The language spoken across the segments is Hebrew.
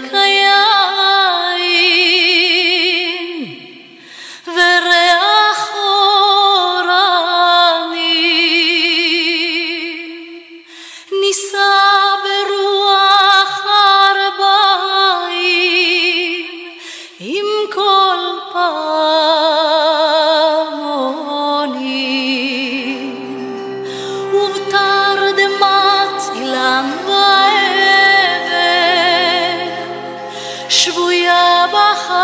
quick שבויה בחלומה.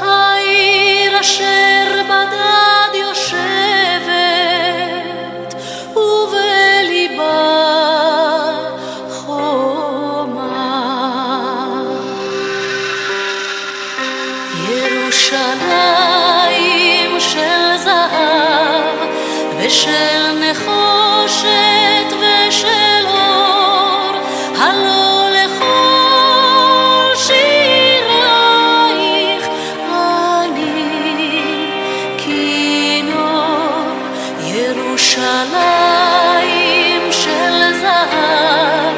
העיר אשר בדד יושבת ובליבה חומה. ירושלים של זהב ושל נחושת ושל ירושלים של זהב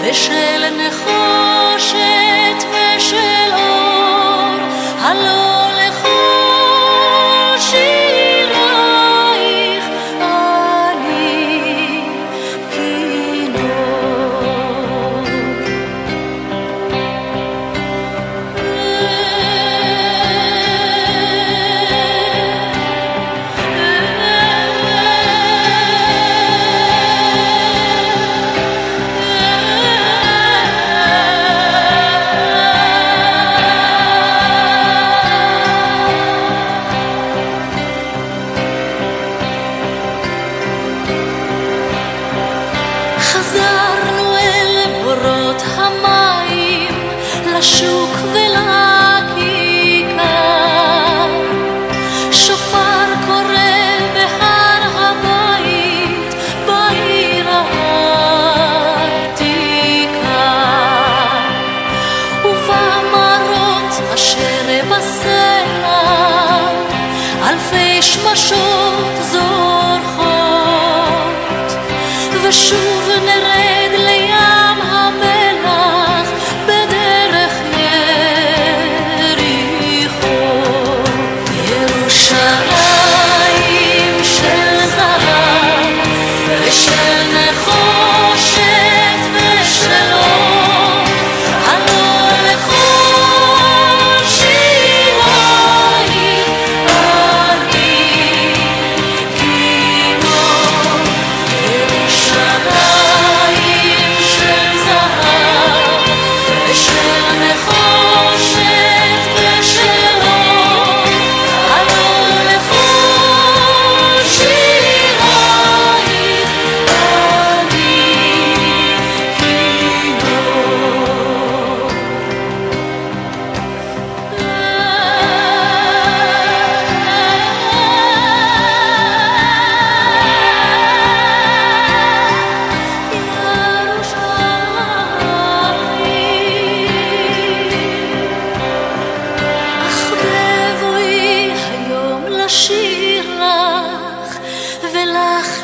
ושל נחושת לשוק ולכיכר. שופר קורא בהר הבית, בעיר העתיקה. ובמראות אשר בסלע, אלפי שמשות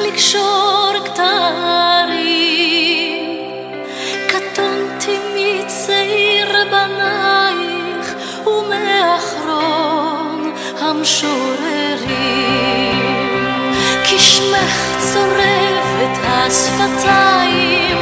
לקשור כתרים. קטונתי מצעיר בנייך ומאחרון המשוררים. כי שמך צורב את השפתיים